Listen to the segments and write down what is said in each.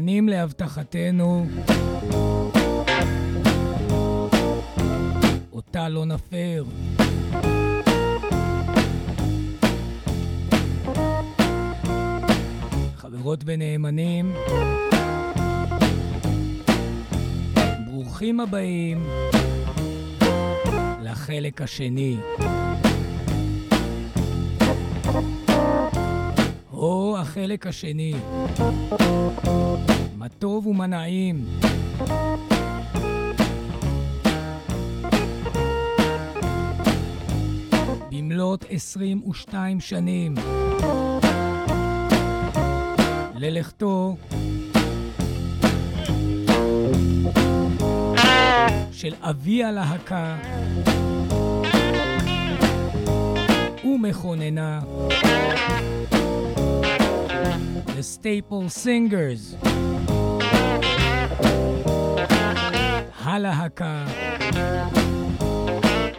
נאמנים להבטחתנו. אותה לא נפר. חברות ונאמנים, ברוכים הבאים לחלק השני. או החלק השני. מה טוב ומה נעים. במלאת 22 שנים. ללכתו. של אבי הלהקה ומכוננה. The Staple Singers הלהקה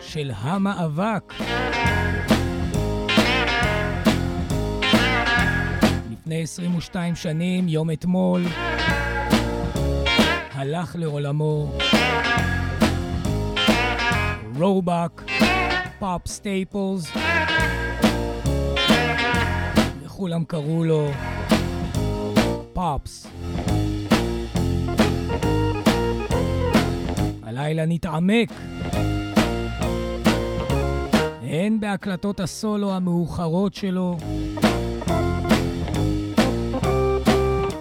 של המאבק לפני 22 שנים, יום אתמול, הלך לעולמו רובק, פופ סטייפלס, וכולם קראו לו פופס. הלילה נתעמק הן בהקלטות הסולו המאוחרות שלו,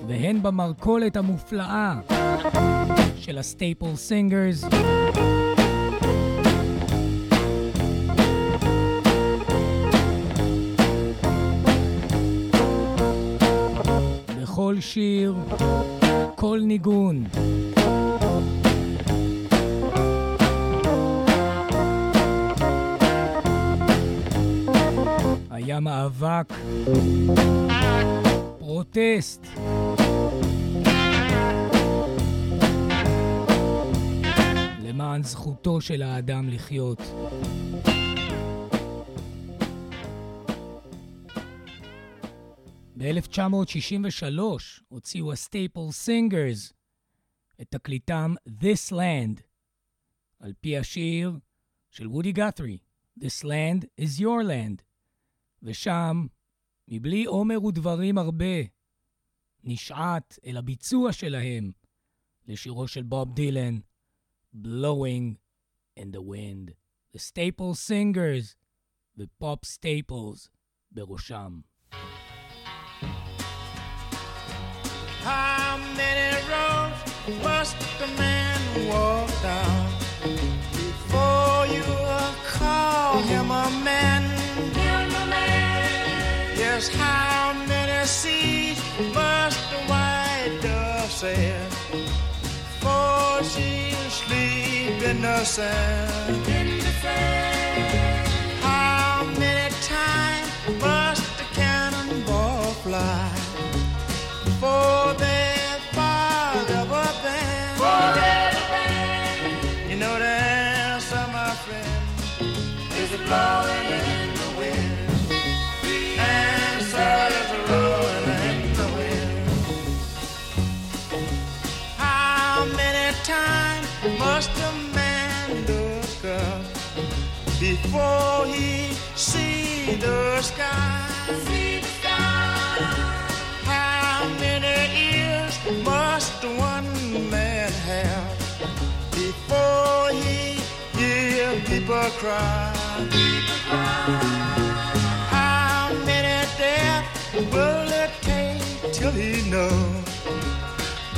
והן במרכולת המופלאה של הסטייפל סינגרס. בכל שיר, כל ניגון. היה מאבק, פרוטסט. למען זכותו של האדם לחיות. ב-1963 הוציאו הסטייפל סינגרס את תקליטם This Land, על פי השיר של וודי גת'רי, This Land is your land, ושם, מבלי אומר ודברים הרבה, נשעט אל הביצוע שלהם לשירו של בוב דילן, Blowing in the Wind. The Staple Singers ופופ סטייפלס בראשם. How many roads must a man walk down before you call him a man? Yes, how many seas must the white dove sail before she sleep in the sand? How before he see the sky? How many ears must one man have before he hear people cry? How many death will it take till he know?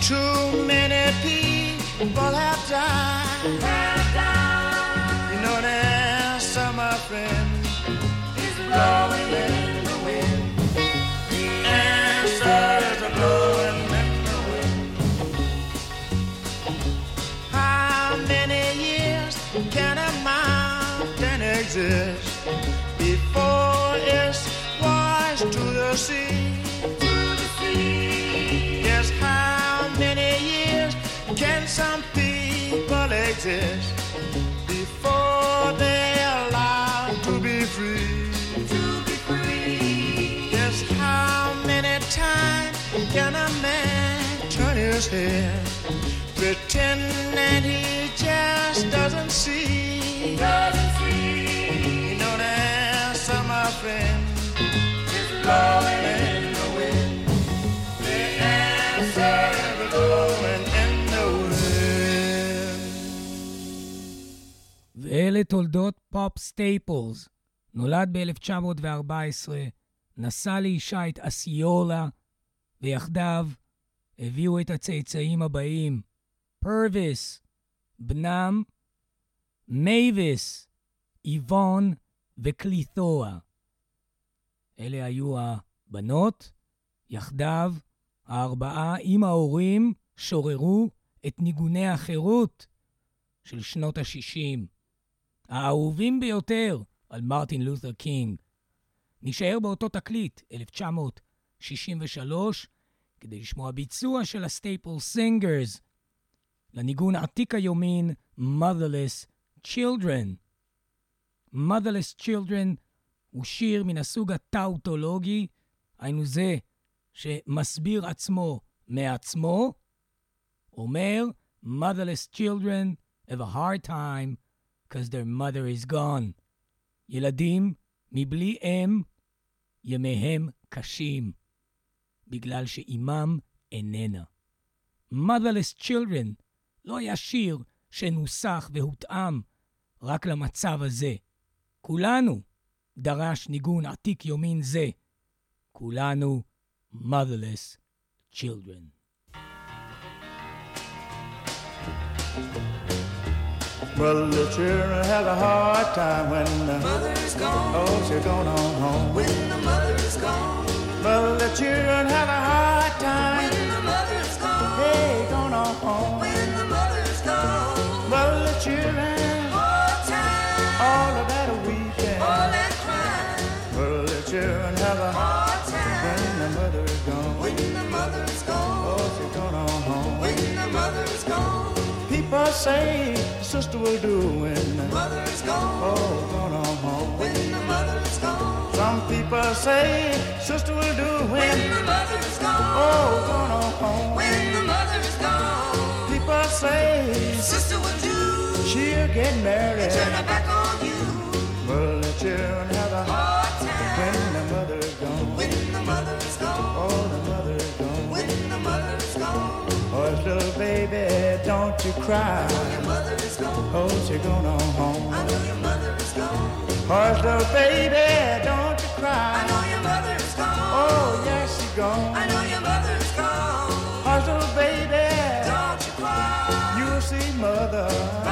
Too many people have died. Exist before it's washed to the sea? Yes, how many years can some people exist before they're allowed to be free? Yes, how many times can a man turn his head, pretending ואלה תולדות פופ סטייפלס. נולד ב-1914, נשא לאישה את אסיולה, ויחדיו הביאו את הצאצאים הבאים, פרוויס, בנם, מייביס, איבון וקליתואה. אלה היו הבנות, יחדיו הארבעה עם ההורים שוררו את ניגוני החירות של שנות ה-60, האהובים ביותר על מרטין לותר קינג. נשאר באותו תקליט, 1963, כדי לשמוע ביצוע של הסטייפל סינגרס לניגון עתיק היומין Motherless Children. Motherless Children הוא שיר מן הסוג הטאוטולוגי, היינו זה שמסביר עצמו מעצמו, אומר Motherless children have a hard time because their mother is gone. ילדים מבלי אם, ימיהם קשים. בגלל שאימם איננה. Motherless Children לא היה שיר שנוסח והותאם רק למצב הזה. כולנו דרש ניגון עתיק יומין זה. כולנו Motherless Children. Well, the children have a hard time when the mother's gone. Oh, she's gone on home. When the mother's gone. Well, the children have a hard time. When the mother's gone. Hey, gone on home. When the mother's gone. Well, the children, Hard time. all of that weeping. All that crying. Well, the children have a Hard time when the mother's gone. When the mother's gone. Oh, she's gone on home. When the mother's gone. People say sister will do when the Mother's gone. oh, gone on home. When the mother's gone. Some people say sister will do When when the mother's gone. oh, gone on home. When the mother's gone. People say Sister will do. she'll get married. And Turn her back on you. Well, the children have a Hard time. the Oh, little baby, don't you cry. Your mother is gone. Oh, she gone on home. I know your mother is gone. Oh, little baby, don't you cry. I know your mother is gone. Oh, yes, she's gone. I know your mother is gone. Oh, little baby, Don't you cry. you'll see mother.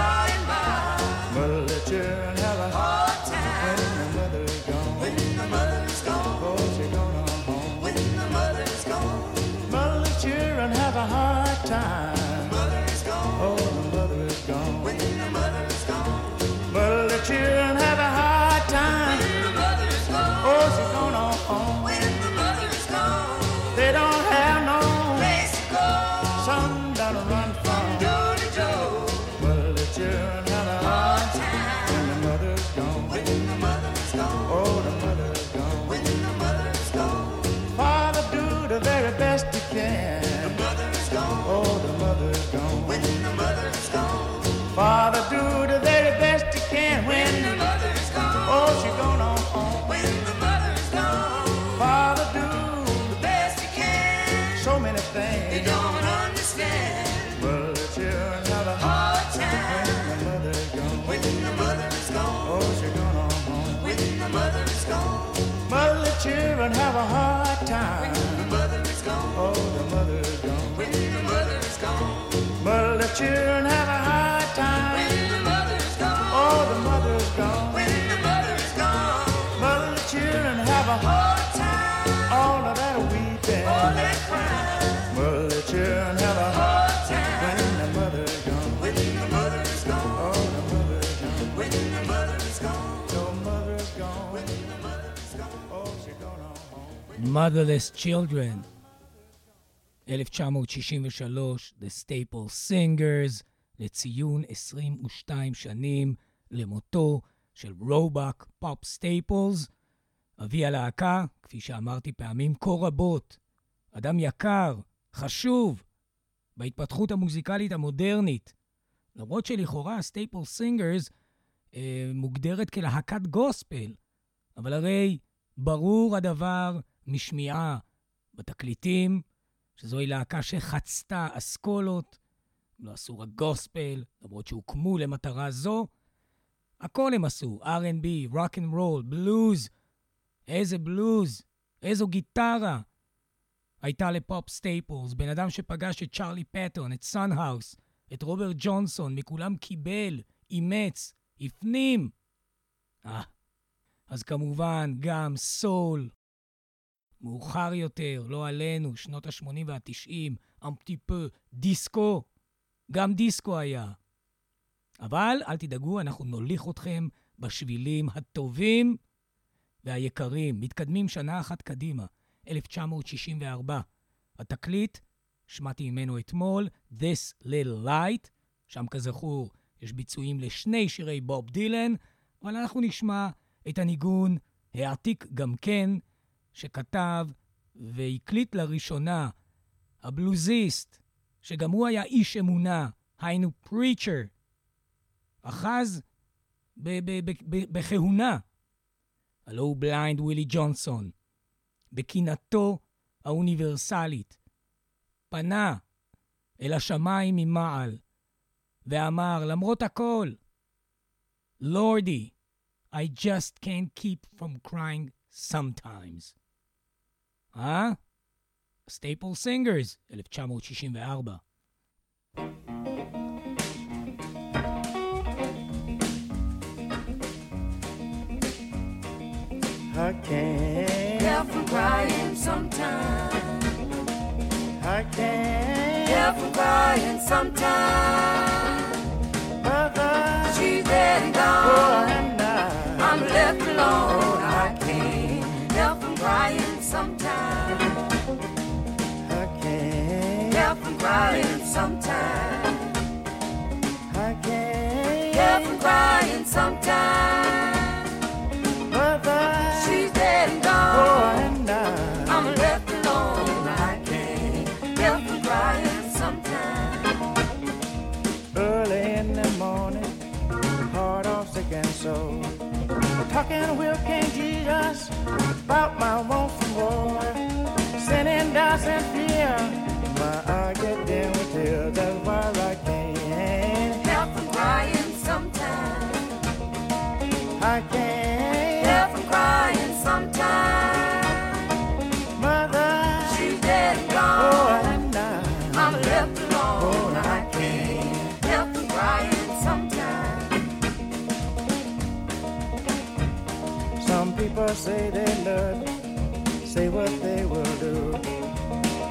Mother is gone. The children have a hard time. The mother is gone. Oh, the mother's gone. When the mother is gone. The children have a hard time. When the mother is gone. Oh, the mother's gone. When the mother is gone. The children have a oh, Hard time. all of that weeping. All that crying. The children Motherless Children, 1963, The Staple Singers, לציון 22 שנים למותו של רובק פופ סטייפלס, אבי הלהקה, כפי שאמרתי פעמים כה רבות, אדם יקר, חשוב, בהתפתחות המוזיקלית המודרנית. למרות שלכאורה סטייפל סינגרס אה, מוגדרת כלהקת גוספל, אבל הרי ברור הדבר משמיעה בתקליטים, שזוהי להקה שחצתה אסכולות, לא עשו רק גוספל, למרות שהוקמו למטרה זו. הכל הם עשו, R&B, rock and roll, בלוז. איזה בלוז, איזו גיטרה. הייתה לפופ סטייפלס, בן אדם שפגש את צ'רלי פטון, את סאן האוס, את רוברט ג'ונסון, מכולם קיבל, אימץ, הפנים. אה, אז כמובן גם סול. מאוחר יותר, לא עלינו, שנות ה-80 וה-90, אמפטיפו, דיסקו. גם דיסקו היה. אבל אל תדאגו, אנחנו נוליך אתכם בשבילים הטובים והיקרים. מתקדמים שנה אחת קדימה, 1964. התקליט, שמעתי ממנו אתמול, This Little Light, שם כזכור יש ביצועים לשני שירי בוב דילן, אבל אנחנו נשמע את הניגון העתיק גם כן, שכתב והקליט לראשונה הבלוזיסט, שגם הוא היה איש אמונה, היינו preacher, אחז בכהונה. הלוא הוא בליינד ווילי ג'ונסון, בקינתו האוניברסלית, פנה אל השמיים ממעל, ואמר, למרות הכל, Lordy, I just can't keep from crying sometimes. אה? סטייפל סינגרס, 1964. I can't, Help from crying sometimes. I can't. Help from crying sometimes. Crying sometimes. I can't. Help from crying sometimes. Mother, She's dead and gone. oh, gone. and I, I'm left alone. I can't help from crying sometimes. early in the morning, hard off sick and soul. Talking with King Jesus about my want for more. Sinning, doubts, and fear. My say they love, say what they will do.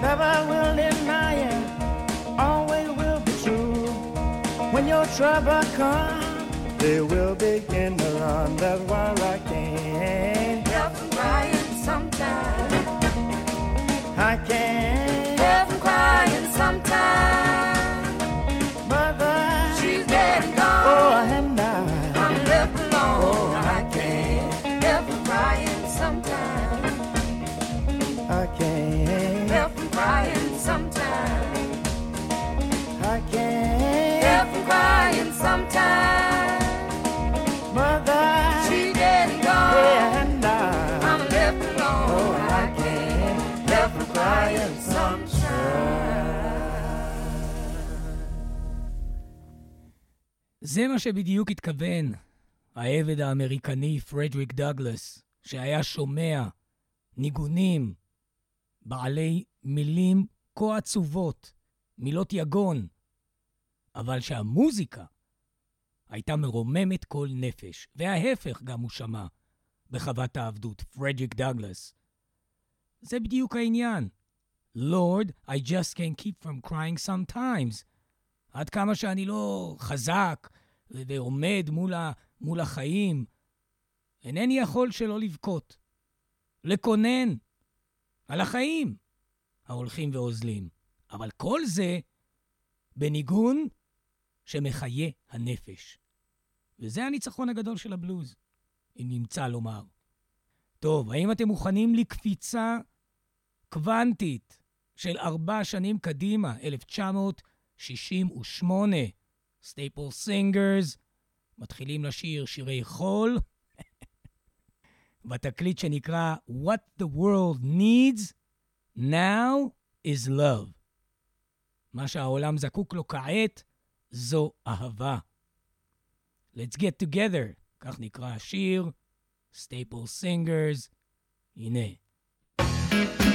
Never will deny it, always will be true. When your trouble comes, they will begin to run. That's why I can't, Help crying sometimes. I can't. זה מה שבדיוק התכוון העבד האמריקני פרדריק דאגלס, שהיה שומע ניגונים בעלי מילים כה עצובות, מילות יגון, אבל שהמוזיקה הייתה מרוממת כל נפש, וההפך גם הוא שמע בחוות העבדות, פרדריק דאגלס. זה בדיוק העניין. Lord, I just can't keep from crying sometimes. עד כמה שאני לא חזק ועומד מול, ה- מול החיים, אינני יכול שלא לבכות. לקונן על החיים ההולכים ואוזלים. אבל כל זה בניגון שמחיה הנפש. וזה הניצחון הגדול של הבלוז, אם נמצא לומר. טוב, האם אתם מוכנים לקפיצה קוונטית של ארבע שנים קדימה, 1968. סטייפל סינגרס מתחילים לשיר שירי חול, בתקליט שנקרא What the World Needs Now is Love. מה שהעולם זקוק לו כעת זו אהבה. Let's get together, כך נקרא השיר, סטייפל סינגרס, הנה. Love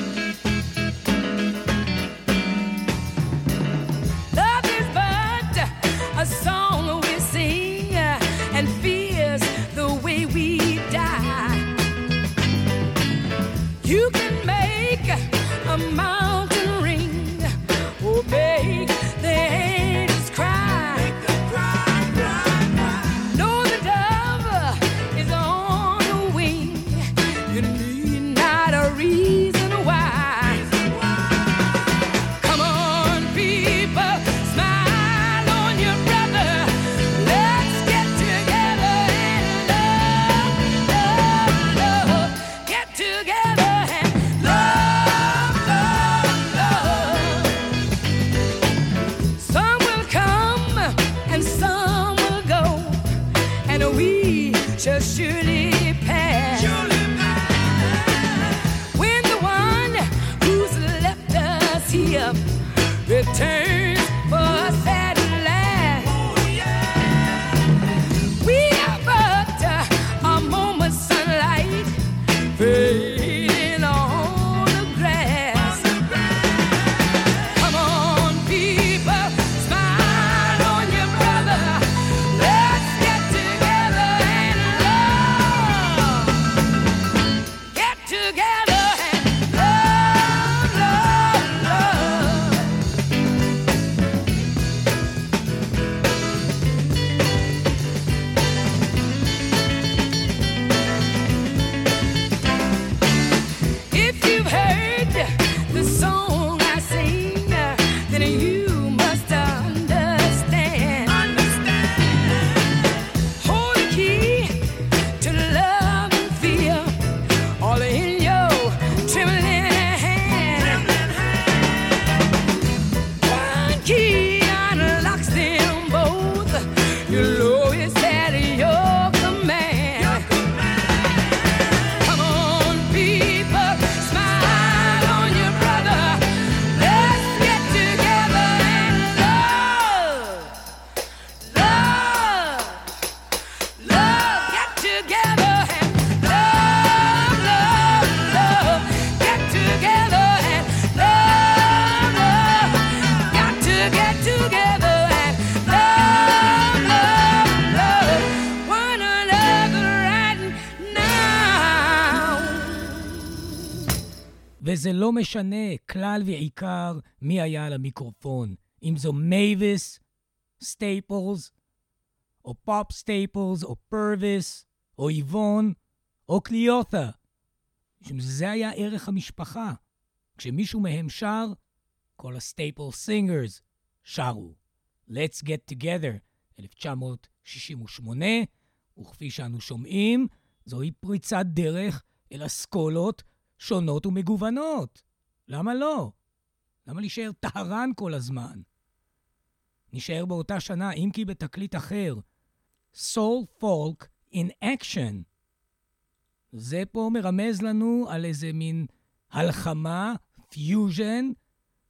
וזה לא משנה כלל ועיקר מי היה על המיקרופון, אם זו מייביס, סטייפלס, או פופ סטייפלס, או פרוויס, או איבון, או קליותה. שזה היה ערך המשפחה. כשמישהו מהם שר, כל הסטייפל סינגרס שרו. Let's Get Together, 1968, וכפי שאנו שומעים, זוהי פריצת דרך אל אסכולות שונות ומגוונות. למה לא? למה להישאר טהרן כל הזמן? נשאר באותה שנה, אם כי בתקליט אחר, Soul Folk in Action. זה פה מרמז לנו על איזה מין הלחמה, פיוז'ן,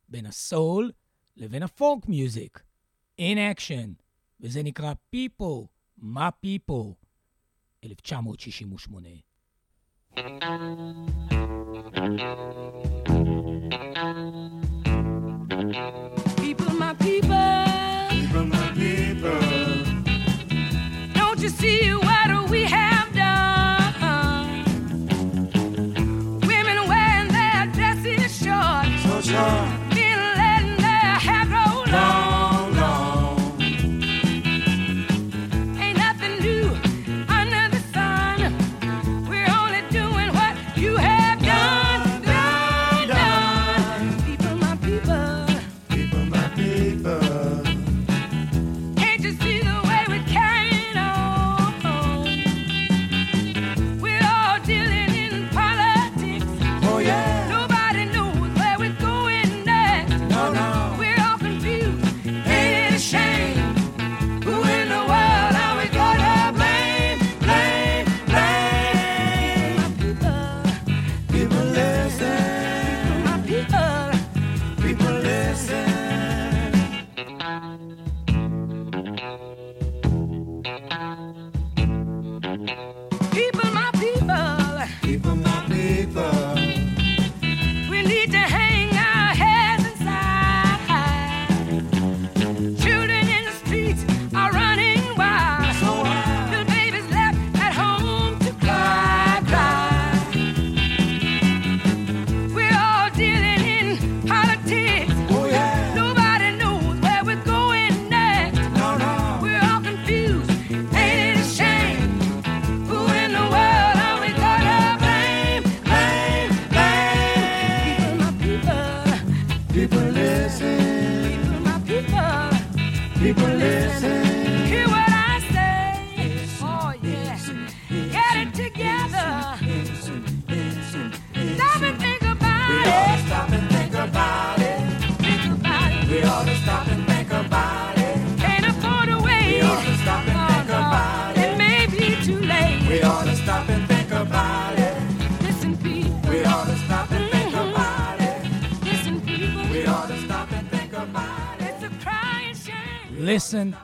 בין הסול לבין ה folk music. In Action. וזה נקרא People, מה People, 1968. Thank you.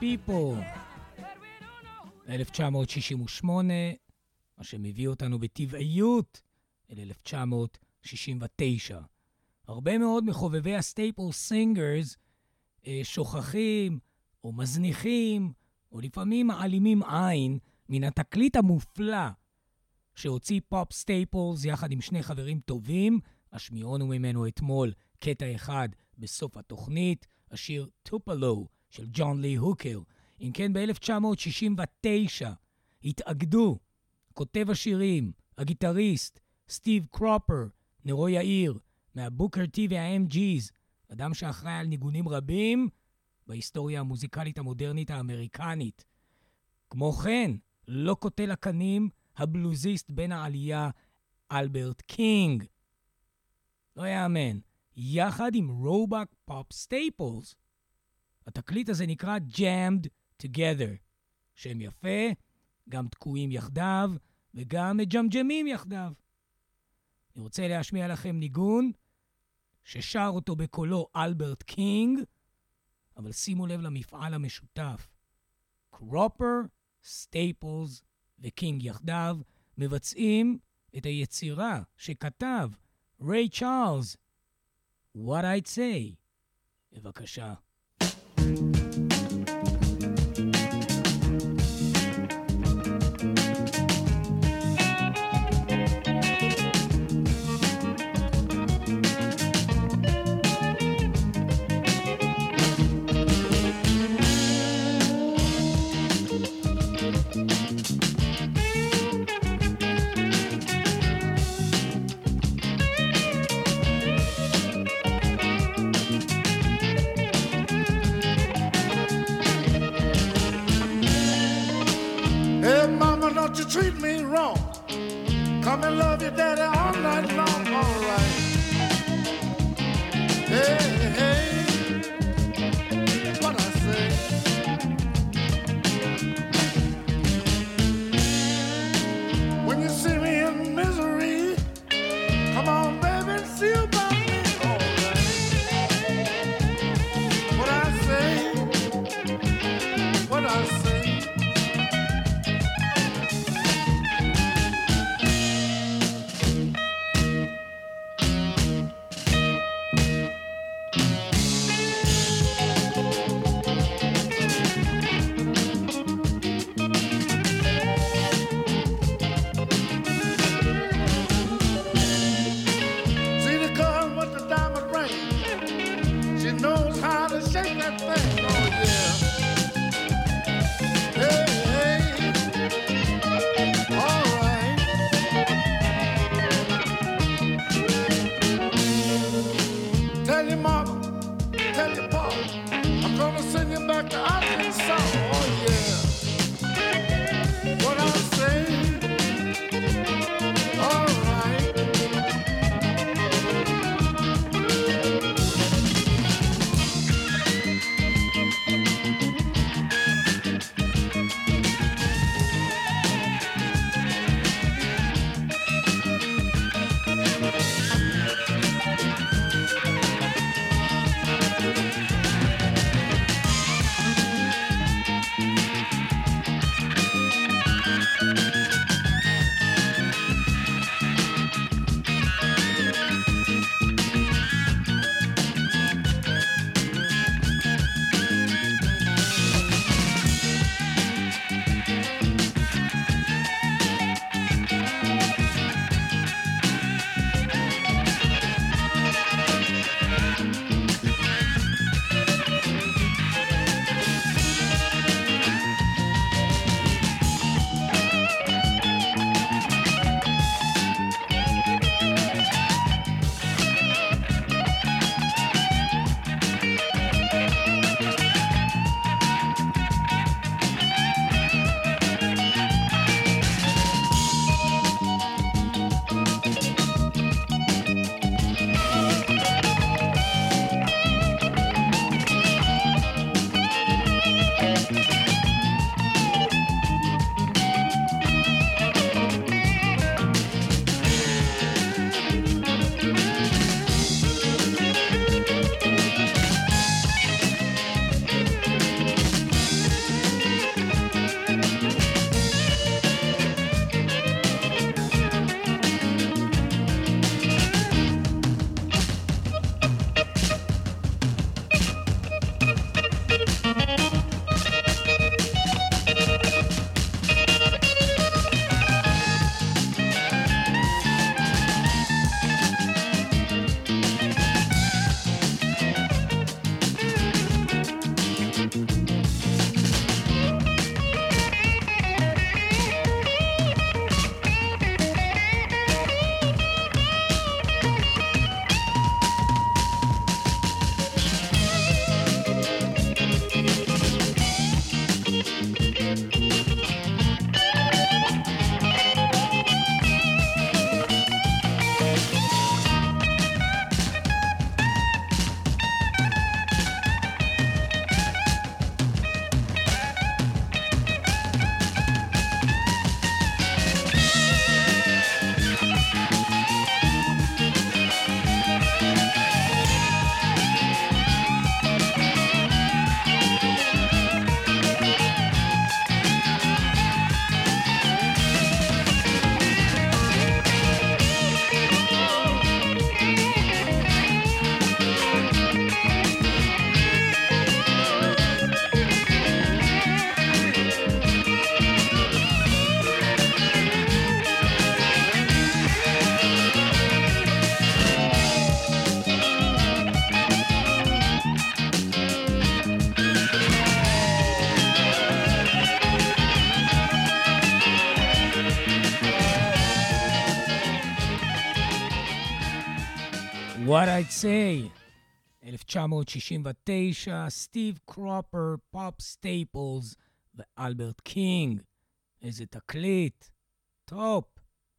Know. 1968, מה שמביא אותנו בטבעיות אל 1969. הרבה מאוד מחובבי הסטייפל סינגרס אה, שוכחים או מזניחים, או לפעמים מעלימים עין מן התקליט המופלא שהוציא פופ סטייפלס יחד עם שני חברים טובים, השמענו ממנו אתמול קטע אחד בסוף התוכנית, השיר טופלו של ג'ון לי הוקר. אם כן, ב-1969 התאגדו כותב השירים, הגיטריסט, סטיב קרופר, נרו יאיר, מהבוקר טי וה-MG's, אדם שאחראי על ניגונים רבים בהיסטוריה המוזיקלית המודרנית האמריקנית. כמו כן, לא קוטל הקנים, הבלוזיסט בן העלייה, אלברט קינג. לא יאמן. יחד עם רובק פופ סטייפלס. התקליט הזה נקרא Jammed Together. שם יפה, גם תקועים יחדיו וגם מג'מג'מים יחדיו. אני רוצה להשמיע לכם ניגון ששר אותו בקולו אלברט קינג, אבל שימו לב למפעל המשותף. קרופר, סטייפלס וקינג יחדיו מבצעים את היצירה שכתב ריי צ'ארלס, What I'd say. בבקשה. What I'd say, 1969, סטיב קרופר, פופ סטייפלס ואלברט קינג. איזה תקליט. טופ.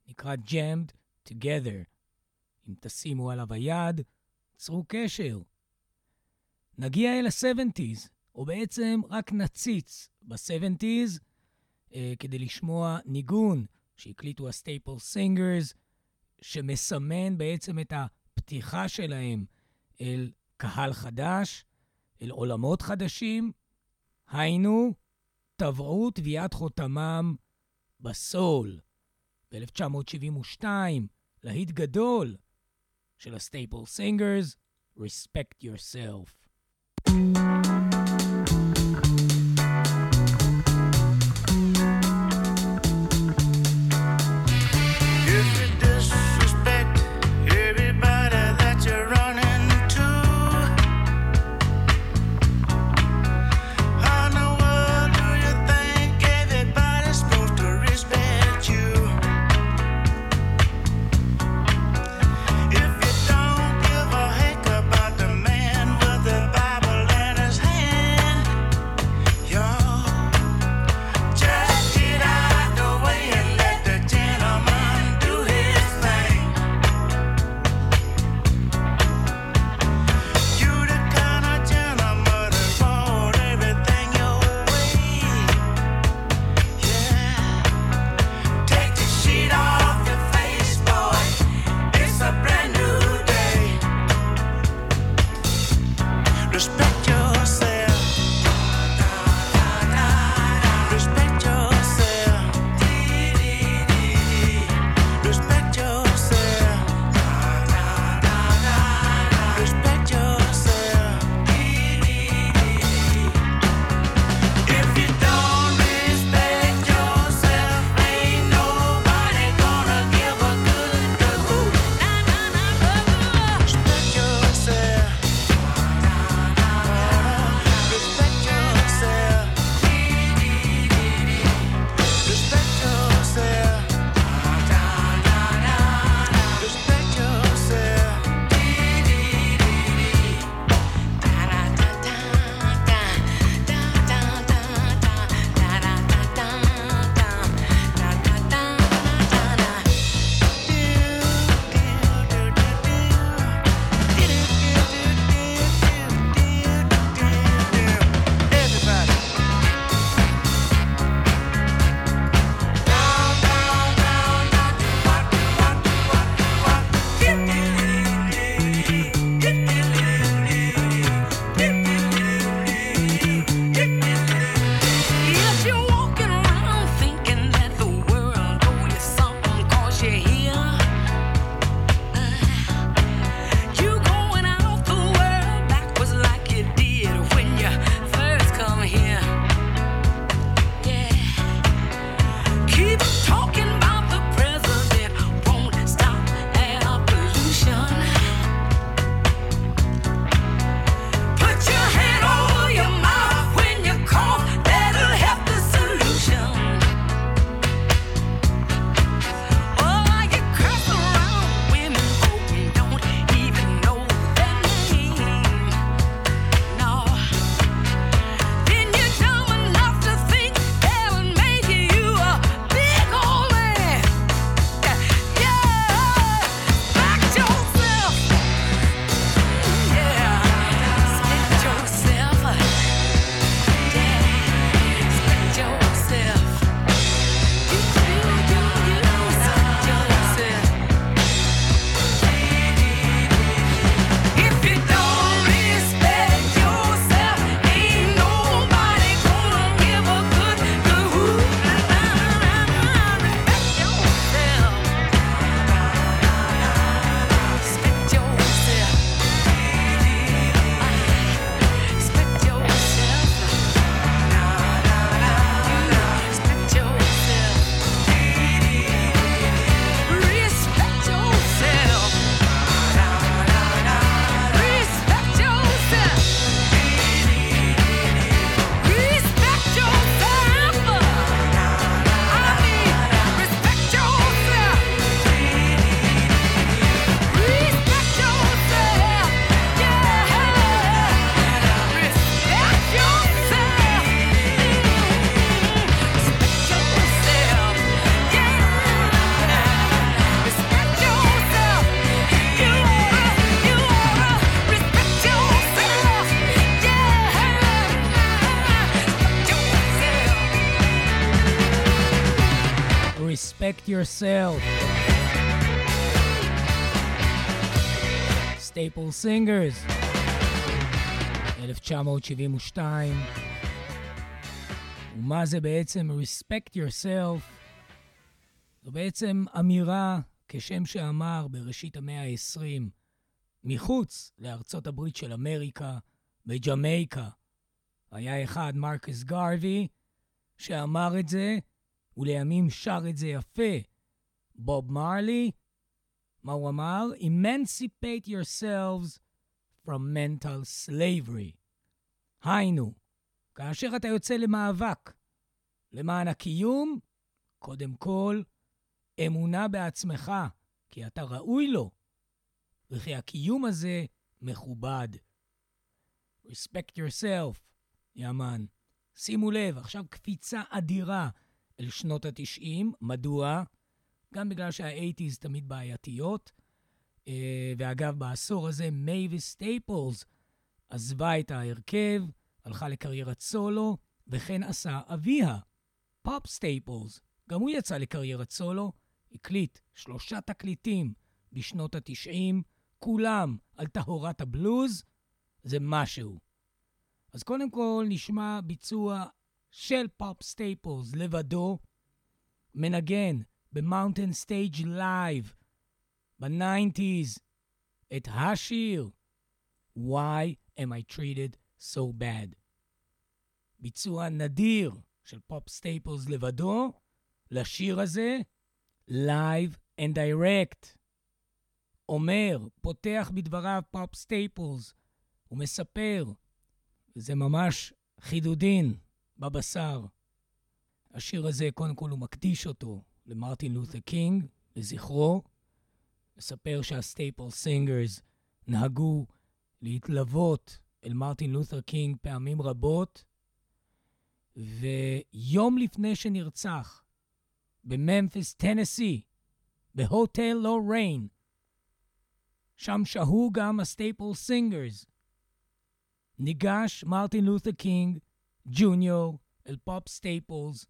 נקרא Jammed Together. אם תשימו עליו היד, צרו קשר. נגיע אל ה-70's, או בעצם רק נציץ ב-70's, אה, כדי לשמוע ניגון שהקליטו הסטייפל סינגרס, שמסמן בעצם את הפתיחה שלהם אל קהל חדש, אל עולמות חדשים, היינו, טבעו טביעת חותמם בסול. ב-1972, להיט גדול של הסטייפל סינגרס, Respect Yourself. If you Yourself. סטייפל סינגרס, 1972. ומה זה בעצם Respect Yourself? זו בעצם אמירה, כשם שאמר בראשית המאה ה-20, מחוץ לארצות הברית של אמריקה, בג'מייקה. היה אחד, מרקוס גרווי, שאמר את זה, ולימים שר את זה יפה. בוב מרלי, מה הוא אמר? Emancipate yourselves from mental slavery. היינו, כאשר אתה יוצא למאבק למען הקיום, קודם כל, אמונה בעצמך, כי אתה ראוי לו, וכי הקיום הזה מכובד. Respect yourself, yeah man. שימו לב, עכשיו קפיצה אדירה אל שנות ה-90. מדוע? גם בגלל שה-80's תמיד בעייתיות. Uh, ואגב, בעשור הזה מייביס סטייפלס עזבה את ההרכב, הלכה לקריירת סולו, וכן עשה אביה, פופ סטייפלס. גם הוא יצא לקריירת סולו, הקליט שלושה תקליטים בשנות ה-90, כולם על טהרת הבלוז, זה משהו. אז קודם כל נשמע ביצוע של פופ סטייפלס לבדו, מנגן במאונטן סטייג' לייב ב-90's את השיר Why am I treated so bad? ביצוע נדיר של פופ סטייפלס לבדו לשיר הזה, Live and Direct. אומר, פותח בדבריו פופ סטייפלס, ומספר, וזה ממש חידודין בבשר. השיר הזה, קודם כל הוא מקדיש אותו למרטין לותר קינג, לזכרו. מספר שהסטייפל סינגרס נהגו להתלוות אל מרטין לותר קינג פעמים רבות, ויום לפני שנרצח, בממפיס, טנסי, בהוטל לוריין, שם שהו גם הסטייפל סינגרס. ניגש מרטין לותר קינג, ג'וניור, אל פופ סטייפלס,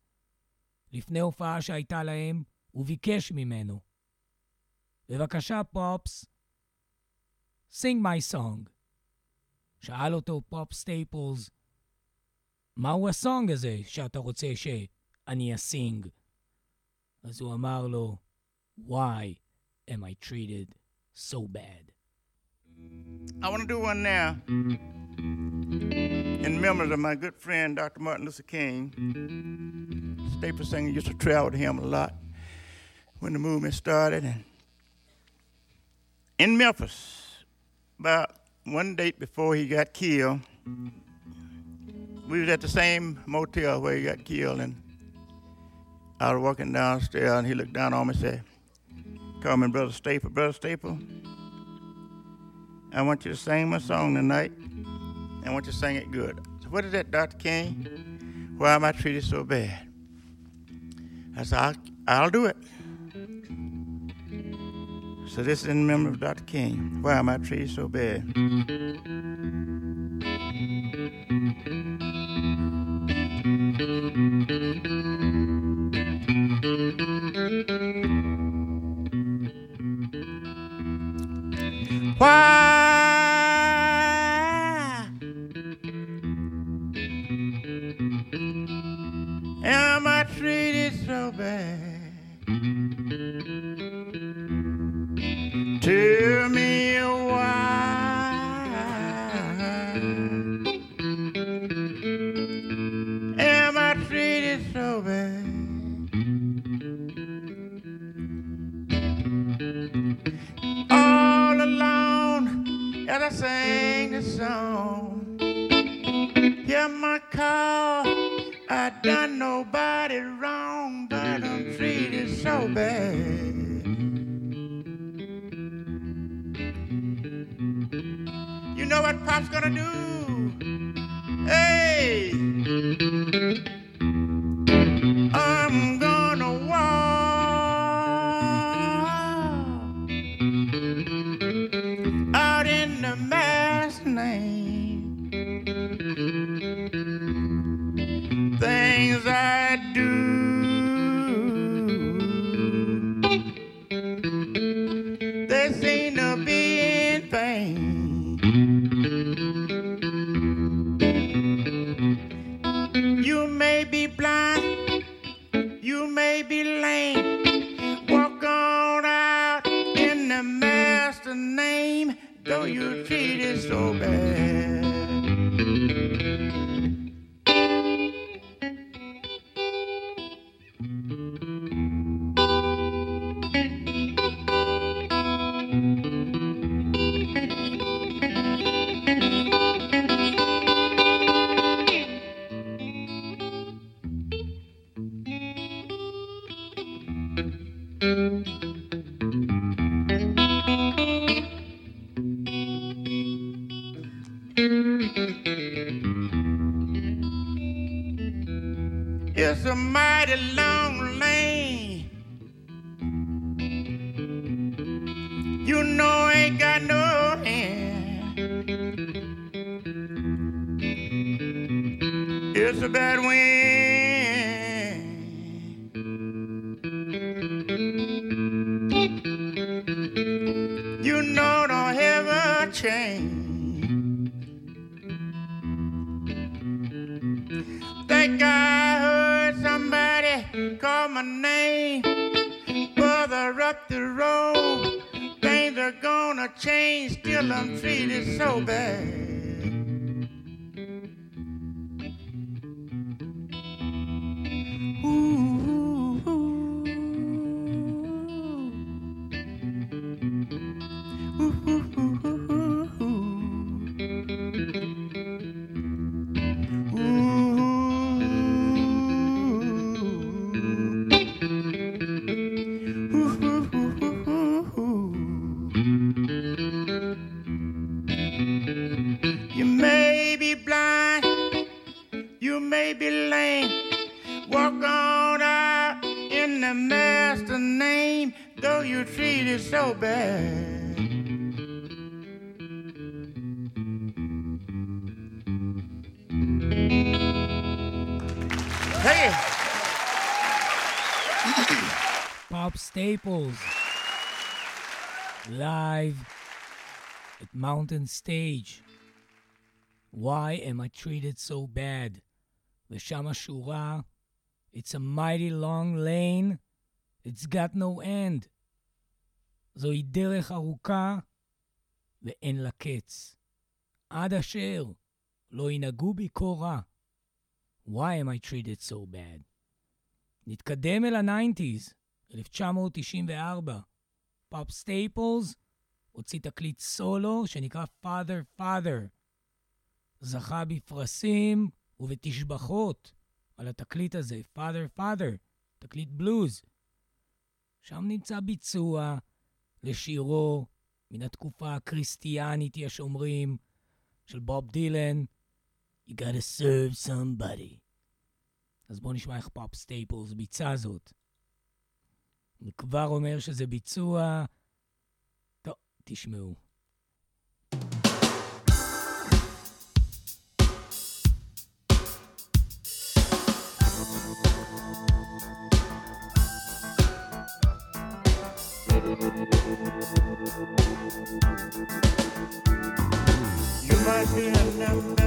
לפני הופעה שהייתה להם, וביקש ממנו, בבקשה, פופס, sing my song. שאל אותו פופ סטייפלס, מהו הסונג הזה שאתה רוצה שאני אסינג? אז הוא אמר לו, Why am I treated so bad? I want to do one now in memory of my good friend Dr. Martin Luther King. Staple singer used to travel with him a lot when the movement started. And in Memphis, about one date before he got killed, we was at the same motel where he got killed, and I was walking downstairs, and he looked down on me and said, "Call me Brother Staple, Brother Staple. I want you to sing my song tonight. I want you to sing it good." So what is that, Dr. King? Why am I treated so bad? I said, I'll, I'll do it. So this is in memory of Dr. King. Why am I treated so bad? Why treated so bad? A mighty long lane. You know I ain't got no hand. It's a bad wind. Mountain Stage. Why am I treated so bad? ושם השורה It's a mighty long lane, it's got no end. זוהי דרך ארוכה ואין לה קץ. עד אשר לא ינהגו בי כה רע. Why am I treated so bad? נתקדם אל ה-90's, 1994. פופ סטייפלס הוציא תקליט סולו שנקרא Father Father. זכה בפרסים ובתשבחות על התקליט הזה, Father Father, תקליט בלוז. שם נמצא ביצוע לשירו מן התקופה הקריסטיאנית, יש אומרים, של בוב דילן, You gotta serve somebody. אז בואו נשמע איך פופ סטייפלס ביצע זאת. אני כבר אומר שזה ביצוע... טוב, תשמעו. You might be an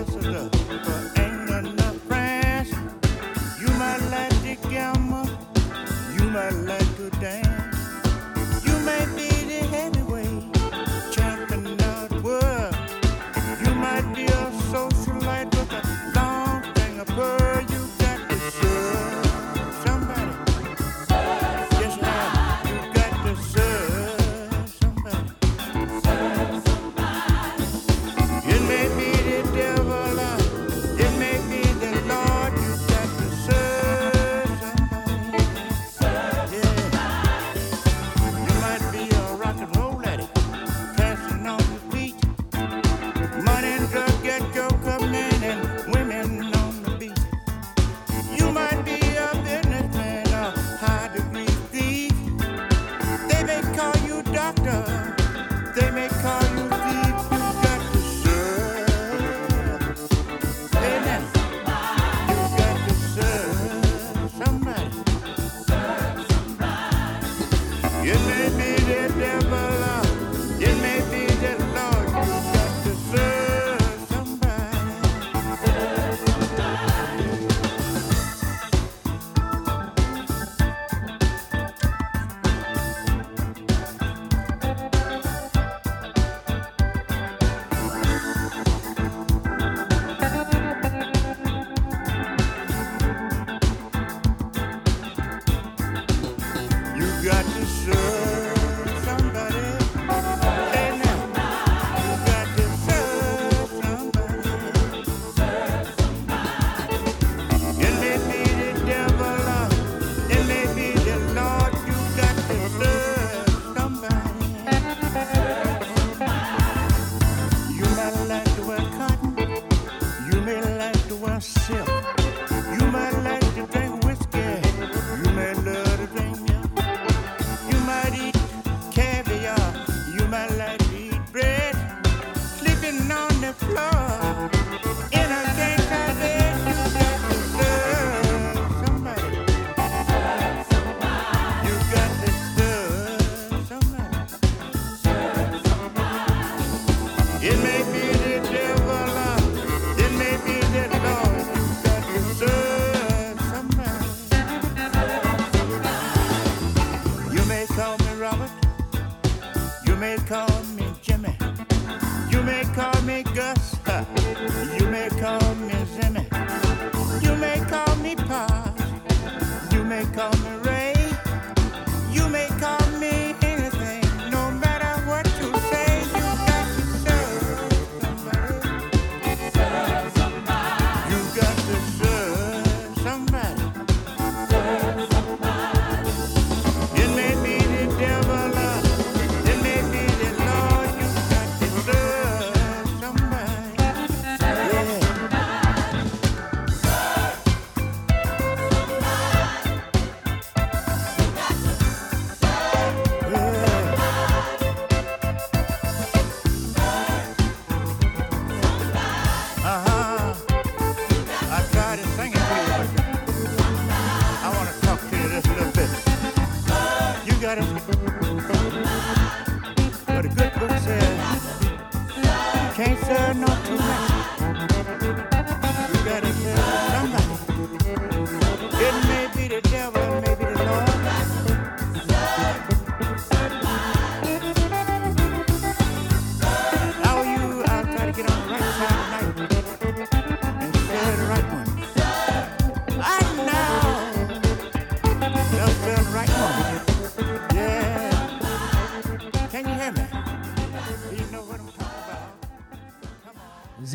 You may call me Jimmy. You may call me Gus. You may call me Zimmy. You may call me Pa. You may call me Ray. You may call me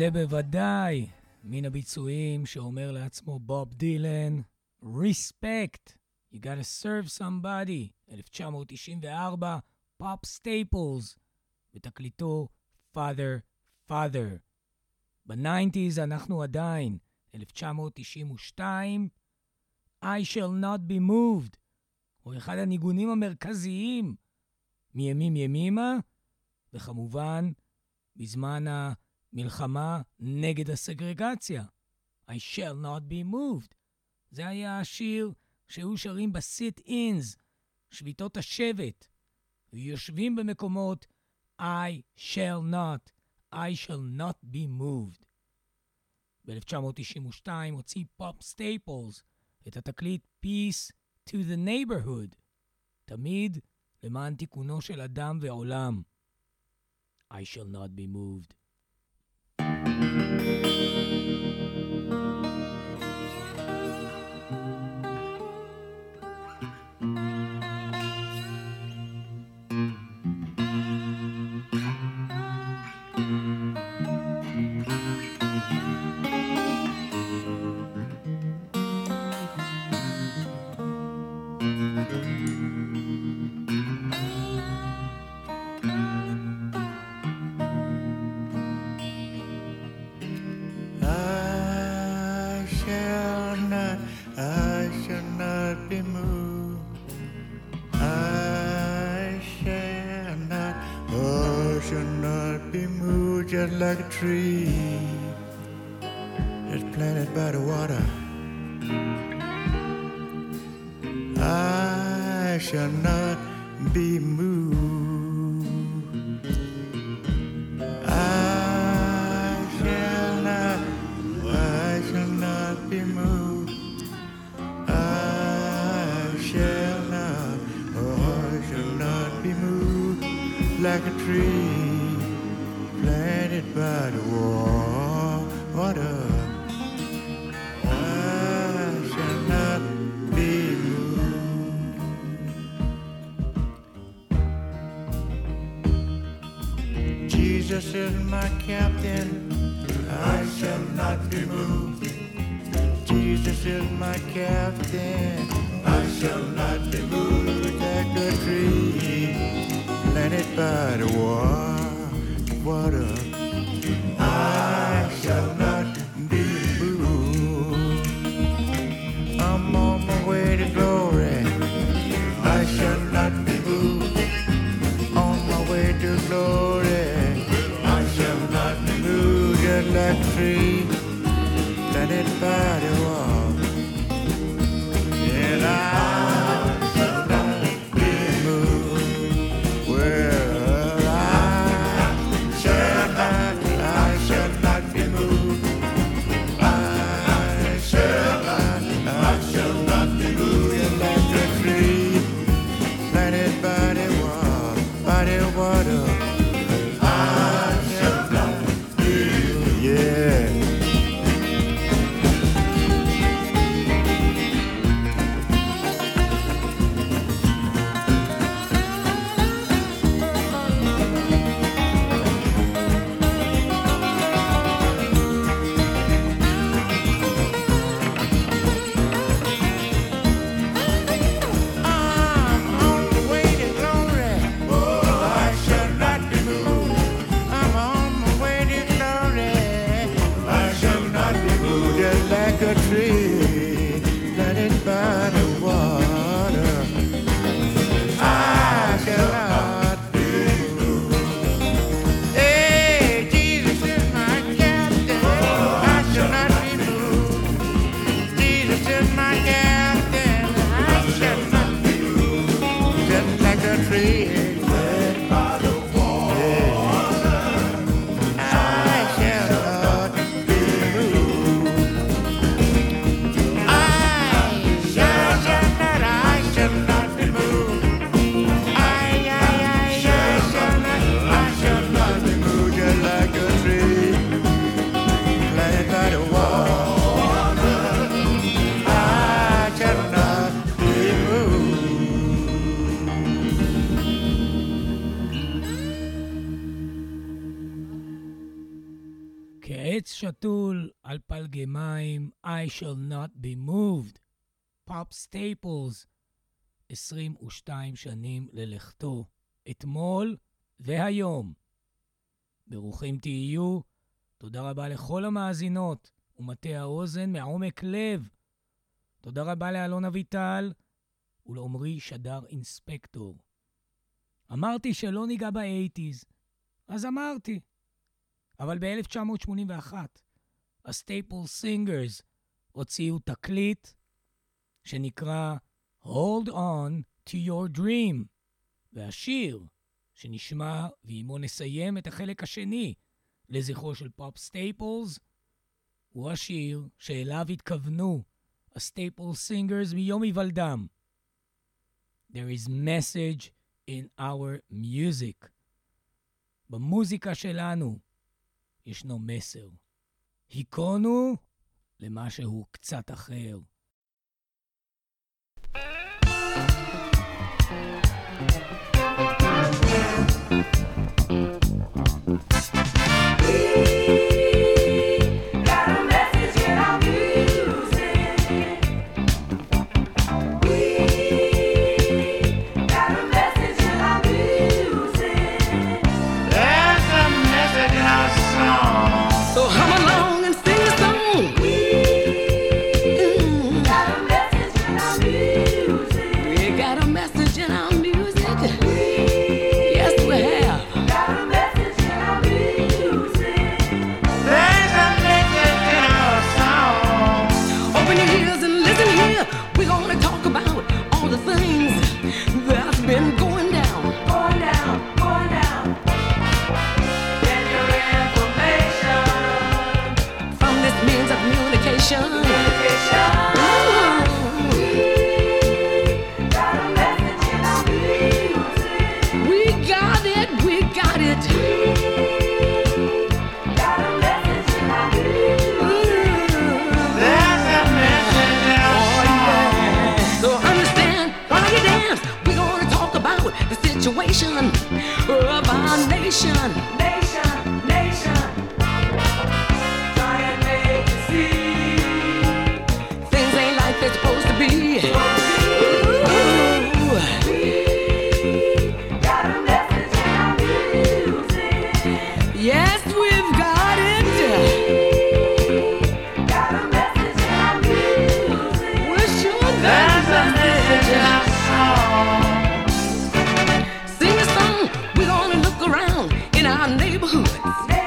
זה בוודאי מן הביצועים שאומר לעצמו בוב דילן, Respect, you gotta serve somebody, 1994, פופ סטייפלס, בתקליטו Father, Father. ב nineties אנחנו עדיין, 1992, I shall not be moved, הוא אחד הניגונים המרכזיים מימים ימימה, וכמובן, בזמן ה... מלחמה נגד הסגרגציה. I shall not be moved. זה היה השיר שהיו שרים ב sit-ins, שביתות השבת. יושבים במקומות I shall not, I shall not be moved. ב-1992 הוציא פופ סטייפלס את התקליט Peace to the Neighborhood, תמיד למען תיקונו של אדם ועולם. I shall not be moved. Thank you. But by the water. I shall not be moved. Jesus is my captain. shall not be moved. פופ סטייפלס, 22 שנים ללכתו, אתמול והיום. ברוכים תהיו, תודה רבה לכל המאזינות ומטי האוזן מעומק לב. תודה רבה לאלון אביטל ולעמרי שדר אינספקטור. אמרתי שלא ניגע ב eighties, אז אמרתי. אבל ב-1981, הסטייפל סינגרס הוציאו תקליט שנקרא Hold on to your dream, והשיר שנשמע ועימו נסיים את החלק השני לזכרו של פופ סטייפלס, הוא השיר שאליו התכוונו הסטייפל סינגרס מיום היוולדם. There is message in our music. במוזיקה שלנו ישנו מסר. היכונו למשהו קצת אחר. our neighborhoods.